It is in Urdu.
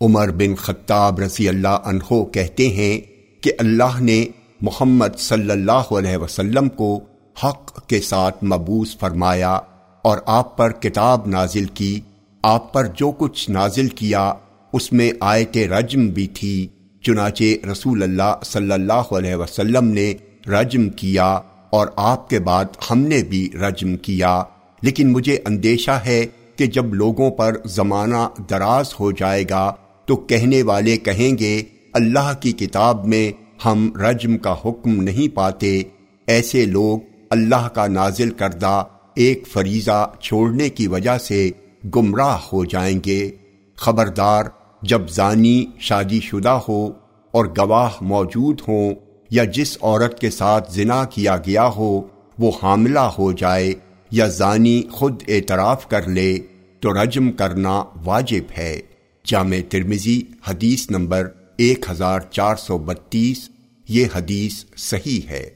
عمر بن خطاب رضی اللہ عنہ کہتے ہیں کہ اللہ نے محمد صلی اللہ علیہ وسلم کو حق کے ساتھ مبوس فرمایا اور آپ پر کتاب نازل کی۔ آپ پر جو کچھ نازل کیا، اس میں آیت رجم بھی تھی۔ چنانچہ رسول اللہ صلی اللہ علیہ وسلم نے رجم کیا اور آپ کے بعد ہم نے بھی رجم کیا۔ لیکن مجھے اندیشہ ہے کہ جب لوگوں پر زمانہ دراز ہو جائے گا تو کہنے والے کہیں گے، اللہ کی کتاب میں ہم رجم کا حکم نہیں پاتے۔ ایسے لوگ اللہ کا نازل کردہ ایک فریضہ چھوڑنے کی وجہ سے گمراہ ہو جائیں گے۔ خبردار، جب زانی شادی شدہ ہو اور گواہ موجود ہوں یا جس عورت کے ساتھ زنا کیا گیا ہو، وہ حاملہ ہو جائے یا زانی خود اعتراف کر لے، تو رجم کرنا واجب ہے۔ جامع ترمزی حدیث نمبر ایک ہزار چار سو بتیس یہ حدیث صحیح ہے۔